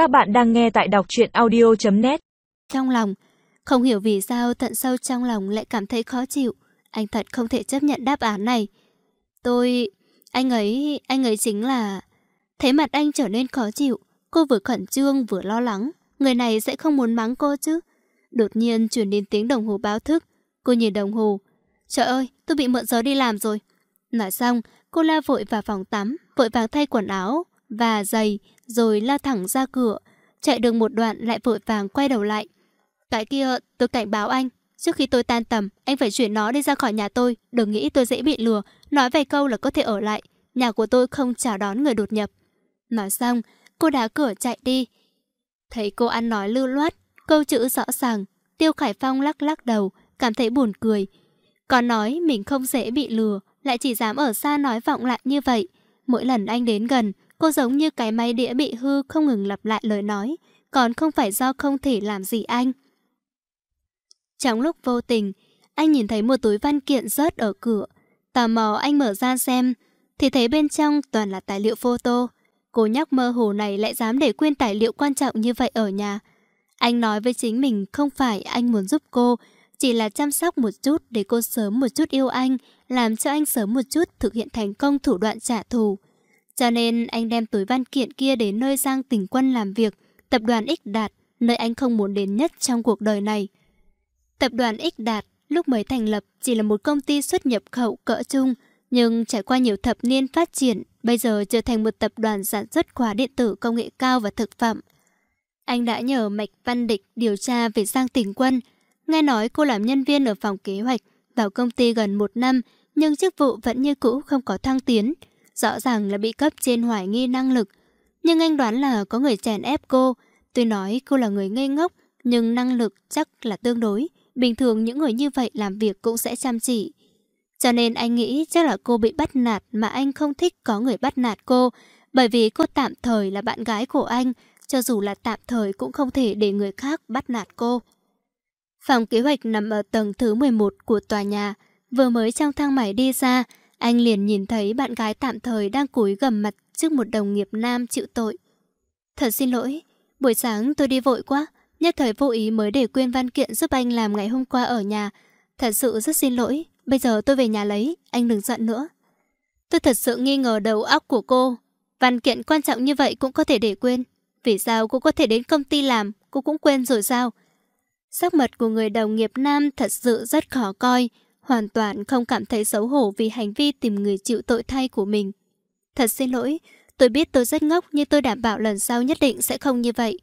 Các bạn đang nghe tại đọc truyện audio.net Trong lòng, không hiểu vì sao tận sâu trong lòng lại cảm thấy khó chịu. Anh thật không thể chấp nhận đáp án này. Tôi... Anh ấy... Anh ấy chính là... Thấy mặt anh trở nên khó chịu. Cô vừa khẩn trương vừa lo lắng. Người này sẽ không muốn mắng cô chứ. Đột nhiên chuyển đến tiếng đồng hồ báo thức. Cô nhìn đồng hồ. Trời ơi, tôi bị mượn giờ đi làm rồi. Nói xong, cô la vội vào phòng tắm, vội vàng thay quần áo và giày, rồi la thẳng ra cửa. Chạy được một đoạn lại vội vàng quay đầu lại. Cái kia, tôi cảnh báo anh. Trước khi tôi tan tầm, anh phải chuyển nó đi ra khỏi nhà tôi. Đừng nghĩ tôi dễ bị lừa. Nói vài câu là có thể ở lại. Nhà của tôi không chào đón người đột nhập. Nói xong, cô đá cửa chạy đi. Thấy cô ăn nói lưu loát, câu chữ rõ ràng. Tiêu Khải Phong lắc lắc đầu, cảm thấy buồn cười. Còn nói mình không dễ bị lừa, lại chỉ dám ở xa nói vọng lại như vậy. Mỗi lần anh đến gần, cô giống như cái máy đĩa bị hư không ngừng lặp lại lời nói, còn không phải do không thể làm gì anh. Trong lúc vô tình, anh nhìn thấy một túi văn kiện rớt ở cửa. Tò mò anh mở ra xem, thì thấy bên trong toàn là tài liệu photo. Cô nhóc mơ hồ này lại dám để quên tài liệu quan trọng như vậy ở nhà. Anh nói với chính mình không phải anh muốn giúp cô, chỉ là chăm sóc một chút để cô sớm một chút yêu anh, làm cho anh sớm một chút thực hiện thành công thủ đoạn trả thù. Cho nên anh đem túi văn kiện kia đến nơi Giang Tỉnh Quân làm việc, tập đoàn X Đạt, nơi anh không muốn đến nhất trong cuộc đời này. Tập đoàn X Đạt lúc mới thành lập chỉ là một công ty xuất nhập khẩu cỡ chung, nhưng trải qua nhiều thập niên phát triển, bây giờ trở thành một tập đoàn sản xuất khóa điện tử công nghệ cao và thực phẩm. Anh đã nhờ Mạch Văn Địch điều tra về Giang Tỉnh Quân. Nghe nói cô làm nhân viên ở phòng kế hoạch, vào công ty gần một năm, nhưng chức vụ vẫn như cũ không có thăng tiến. Rõ ràng là bị cấp trên hoài nghi năng lực. Nhưng anh đoán là có người chèn ép cô. Tôi nói cô là người ngây ngốc, nhưng năng lực chắc là tương đối. Bình thường những người như vậy làm việc cũng sẽ chăm chỉ. Cho nên anh nghĩ chắc là cô bị bắt nạt mà anh không thích có người bắt nạt cô. Bởi vì cô tạm thời là bạn gái của anh, cho dù là tạm thời cũng không thể để người khác bắt nạt cô. Phòng kế hoạch nằm ở tầng thứ 11 của tòa nhà. Vừa mới trong thang máy đi ra, anh liền nhìn thấy bạn gái tạm thời đang cúi gầm mặt trước một đồng nghiệp nam chịu tội. Thật xin lỗi, buổi sáng tôi đi vội quá, nhất thời vô ý mới để quên văn kiện giúp anh làm ngày hôm qua ở nhà. Thật sự rất xin lỗi, bây giờ tôi về nhà lấy, anh đừng giận nữa. Tôi thật sự nghi ngờ đầu óc của cô. Văn kiện quan trọng như vậy cũng có thể để quên. Vì sao cô có thể đến công ty làm, cô cũng quên rồi sao? Sắc mặt của người đồng nghiệp nam thật sự rất khó coi, hoàn toàn không cảm thấy xấu hổ vì hành vi tìm người chịu tội thay của mình. Thật xin lỗi, tôi biết tôi rất ngốc nhưng tôi đảm bảo lần sau nhất định sẽ không như vậy.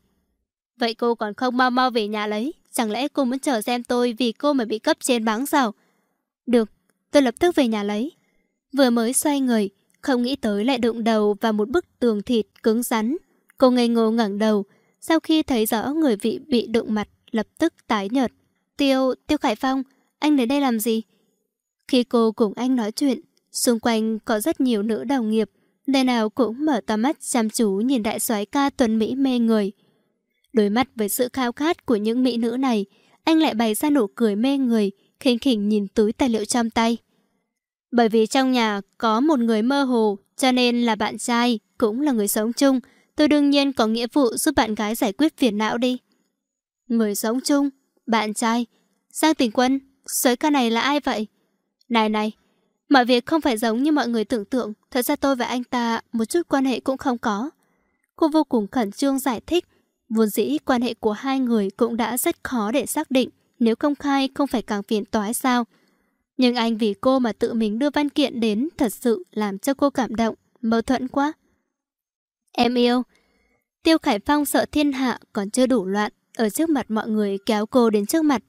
Vậy cô còn không mau mau về nhà lấy, chẳng lẽ cô muốn chờ xem tôi vì cô mà bị cấp trên báng sao? Được, tôi lập tức về nhà lấy. Vừa mới xoay người, không nghĩ tới lại đụng đầu vào một bức tường thịt cứng rắn. Cô ngây ngô ngẩng đầu, sau khi thấy rõ người vị bị đụng mặt, lập tức tái nhợt. Tiêu, Tiêu Khải Phong, anh đến đây làm gì? Khi cô cùng anh nói chuyện, xung quanh có rất nhiều nữ đồng nghiệp, nơi nào cũng mở to mắt chăm chú nhìn đại soái ca tuần Mỹ mê người. Đối mặt với sự khao khát của những mỹ nữ này, anh lại bày ra nụ cười mê người, khinh khỉnh nhìn túi tài liệu trong tay. Bởi vì trong nhà có một người mơ hồ, cho nên là bạn trai, cũng là người sống chung, tôi đương nhiên có nghĩa vụ giúp bạn gái giải quyết phiền não đi. Người sống chung, bạn trai, Giang Tình Quân, sới ca này là ai vậy? Này này, mọi việc không phải giống như mọi người tưởng tượng, thật ra tôi và anh ta một chút quan hệ cũng không có. Cô vô cùng khẩn trương giải thích, vốn dĩ quan hệ của hai người cũng đã rất khó để xác định, nếu công khai không phải càng phiền toái sao. Nhưng anh vì cô mà tự mình đưa văn kiện đến thật sự làm cho cô cảm động, mâu thuẫn quá. Em yêu. Tiêu Khải Phong sợ thiên hạ còn chưa đủ loạn, ở trước mặt mọi người kéo cô đến trước mặt.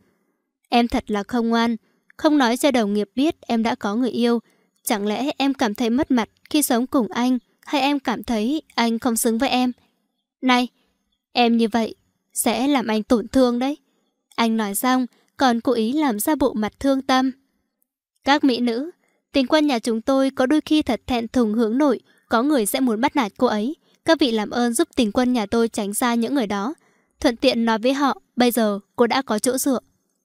Em thật là không ngoan, không nói cho đồng nghiệp biết em đã có người yêu. Chẳng lẽ em cảm thấy mất mặt khi sống cùng anh, hay em cảm thấy anh không xứng với em? Này, em như vậy sẽ làm anh tổn thương đấy. Anh nói xong, còn cố ý làm ra bộ mặt thương tâm. Các mỹ nữ, tình quân nhà chúng tôi có đôi khi thật thẹn thùng hướng nội, có người sẽ muốn bắt nạt cô ấy. Các vị làm ơn giúp tình quân nhà tôi tránh xa những người đó. Thuận tiện nói với họ, bây giờ cô đã có chỗ dựa.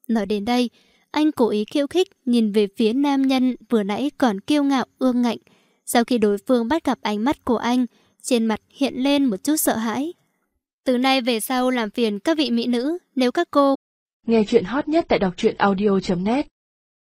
Nói đến đây, anh cố ý khiêu khích nhìn về phía nam nhân vừa nãy còn kiêu ngạo ương ngạnh. Sau khi đối phương bắt gặp ánh mắt của anh, trên mặt hiện lên một chút sợ hãi. Từ nay về sau làm phiền các vị mỹ nữ, nếu các cô Nghe chuyện hot nhất tại đọc truyện audio.net